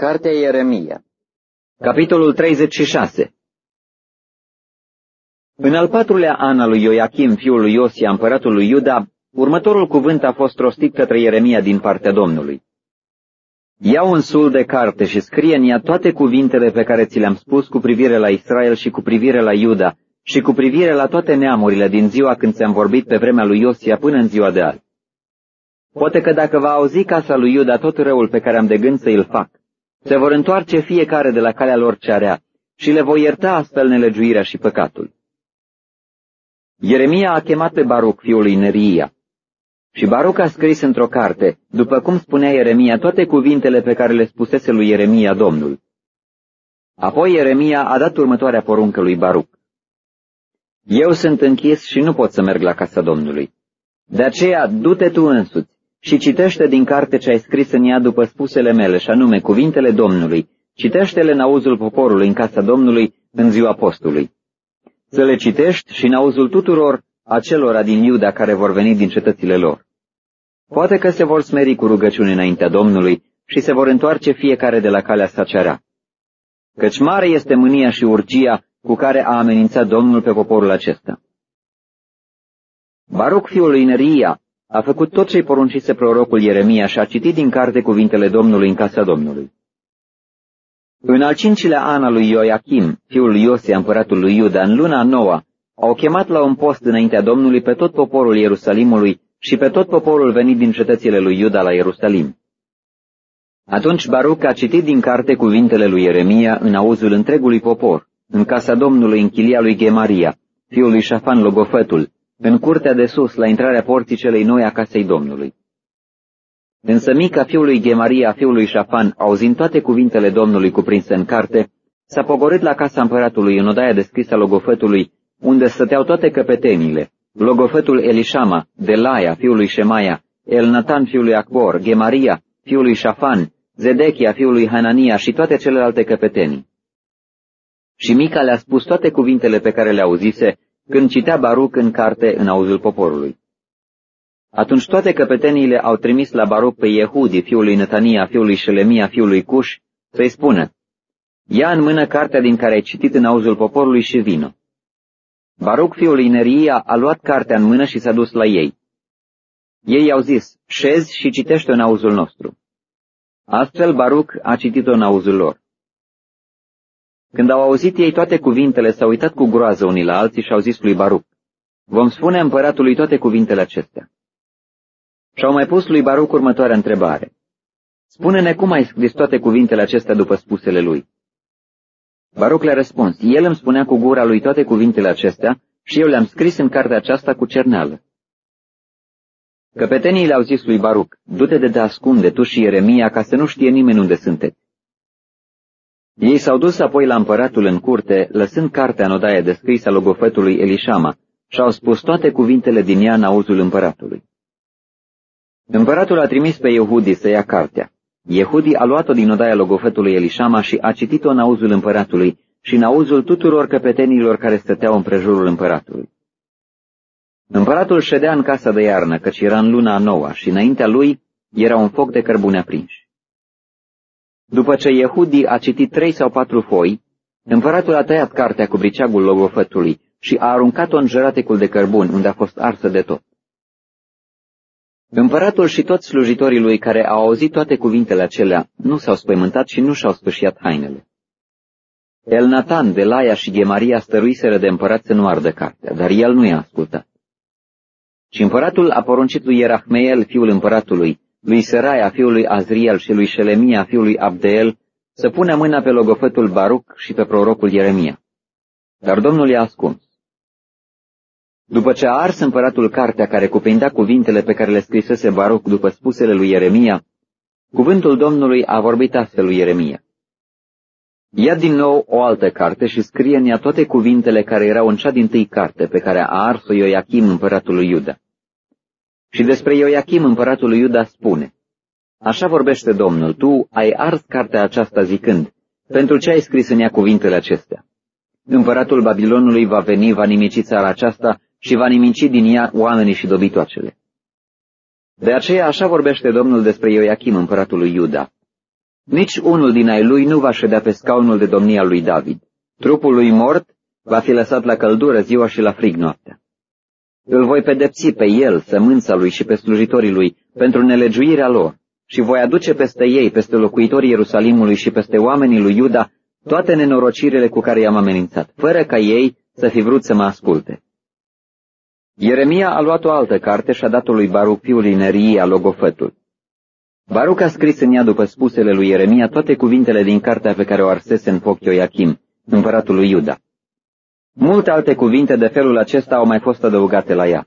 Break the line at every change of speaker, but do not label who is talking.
Cartea Ieremia
Capitolul 36 În al patrulea an al lui Ioachim, fiul lui Iosia, împăratul lui Iuda, următorul cuvânt a fost rostit către Ieremia din partea Domnului. Ia un sul de carte și scrie în ea toate cuvintele pe care ți le-am spus cu privire la Israel și cu privire la Iuda și cu privire la toate neamurile din ziua când ți-am vorbit pe vremea lui Iosia până în ziua de azi. Poate că dacă va auzi casa lui Iuda tot răul pe care am de gând să îl fac, se vor întoarce fiecare de la calea lor ce area și le voi ierta astfel nelegiuirea și păcatul. Ieremia a chemat pe Baruc, fiul lui Neria. Și Baruc a scris într-o carte, după cum spunea Ieremia, toate cuvintele pe care le spusese lui Ieremia Domnul. Apoi Ieremia a dat următoarea poruncă lui Baruc. Eu sunt închis și nu pot să merg la casa Domnului. De aceea, du-te tu însuți și citește din carte ce ai scris în ea după spusele mele, și anume cuvintele Domnului. Citește-le în auzul poporului în casa Domnului în ziua postului. Să le citești și în auzul tuturor acelora din Iuda care vor veni din cetățile lor. Poate că se vor smeri cu rugăciuni înaintea Domnului și se vor întoarce fiecare de la calea sa cerea. Căci mare este mânia și urgia cu care a amenințat Domnul pe poporul acesta. Baruc fiul lui Neria a făcut tot ce-i poruncise prorocul Ieremia și a citit din carte cuvintele Domnului în casa Domnului. În al cincilea an al lui Ioachim, fiul lui Iosia, împăratul lui Iuda, în luna noua, au chemat la un post înaintea Domnului pe tot poporul Ierusalimului și pe tot poporul venit din cetățile lui Iuda la Ierusalim. Atunci Baruc a citit din carte cuvintele lui Ieremia în auzul întregului popor, în casa Domnului, în chilia lui Gemaria, fiul lui Șafan Logofetul, în curtea de sus, la intrarea porții celei noi a casei Domnului. Însă mica fiului Gemaria, fiului Șafan, auzind toate cuvintele Domnului cuprinse în carte, s-a pogorât la casa împăratului în odaia deschisă a logofătului, unde stăteau toate căpetenile, logofătul Elișama, Delaia, fiul lui Shemaia, Elnatan, fiul lui Acbor, Gemaria, fiul lui Șafan, Zedechia, fiul lui Hanania și toate celelalte căpetenii. Și Mica le-a spus toate cuvintele pe care le auzise când citea Baruc în carte în auzul poporului. Atunci toate căpeteniile au trimis la Baruc pe Iehudi, fiul lui Netania, fiul lui Shelemia, fiul lui Cuș, să-i spună, Ia în mână cartea din care ai citit în auzul poporului și vină. Baruc, fiul lui Neria, a luat cartea în mână și s-a dus la ei. Ei i-au zis, șezi și citește în auzul nostru. Astfel Baruc a citit-o în auzul lor. Când au auzit ei toate cuvintele, s-au uitat cu groază unii la alții și au zis lui Baruc, vom spune împăratului toate cuvintele acestea. Și au mai pus lui Baruc următoarea întrebare. Spune-ne cum ai scris toate cuvintele acestea după spusele lui. Baruc le-a răspuns, el îmi spunea cu gura lui toate cuvintele acestea și eu le-am scris în cartea aceasta cu cerneală. Căpetenii le-au zis lui Baruc, du-te de te ascunde tu și Ieremia ca să nu știe nimeni unde sunteți. Ei s-au dus apoi la împăratul în curte, lăsând cartea în odaie descrisă a logofetului Elișama, și au spus toate cuvintele din ea în auzul împăratului. Împăratul a trimis pe Iehudi să ia cartea. Iehudi a luat-o din odaia logofetului Elișama și a citit-o în auzul împăratului și în auzul tuturor căpetenilor care stăteau în prejurul împăratului. Împăratul ședea în casa de iarnă, căci era în luna a noua și înaintea lui era un foc de cărbune aprinși. După ce Iehudi a citit trei sau patru foi, împăratul a tăiat cartea cu briceagul logofătului și a aruncat-o în jăratecul de cărbun, unde a fost arsă de tot. Împăratul și toți slujitorii lui care au auzit toate cuvintele acelea nu s-au spăimântat și nu și-au spășiat hainele. El Nathan, Delaia și Gemaria stăruiseră de împărat să nu ardă cartea, dar el nu i-a ascultat. Și împăratul a poruncit lui Ierahmeel, fiul împăratului, lui Seraia, fiul lui Azriel și lui Shelemia, fiul lui Abdeel, să pună mâna pe logofătul Baruc și pe prorocul Ieremia. Dar Domnul i-a ascuns. După ce a ars împăratul cartea care cuprindea cuvintele pe care le scrisese Baruc după spusele lui Ieremia, cuvântul Domnului a vorbit astfel lui Ieremia. Ia din nou o altă carte și scrie în ea toate cuvintele care erau în cea din tâi carte pe care a ars-o Ioachim împăratul lui Iuda. Și despre Ioachim împăratul lui Iuda spune, Așa vorbește Domnul, tu ai ars cartea aceasta zicând, pentru ce ai scris în ea cuvintele acestea? Împăratul Babilonului va veni, va nimici țara aceasta și va nimici din ea oamenii și dobitoacele. De aceea așa vorbește Domnul despre Ioachim împăratul lui Iuda. Nici unul din ai lui nu va ședea pe scaunul de domnia lui David. Trupul lui mort va fi lăsat la căldură ziua și la frig noaptea. Îl voi pedepsi pe el, sămânța lui și pe slujitorii lui, pentru nelegiuirea lor, și voi aduce peste ei, peste locuitorii Ierusalimului și peste oamenii lui Iuda, toate nenorocirile cu care i-am amenințat, fără ca ei să fi vrut să mă asculte. Ieremia a luat o altă carte și a dat-o lui Baruc, fiul Inerii, logofătul. Baruc a scris în ea, după spusele lui Ieremia, toate cuvintele din cartea pe care o arsese în foc Ioachim, împăratul lui Iuda. Multe alte cuvinte de felul acesta au mai fost adăugate la ea.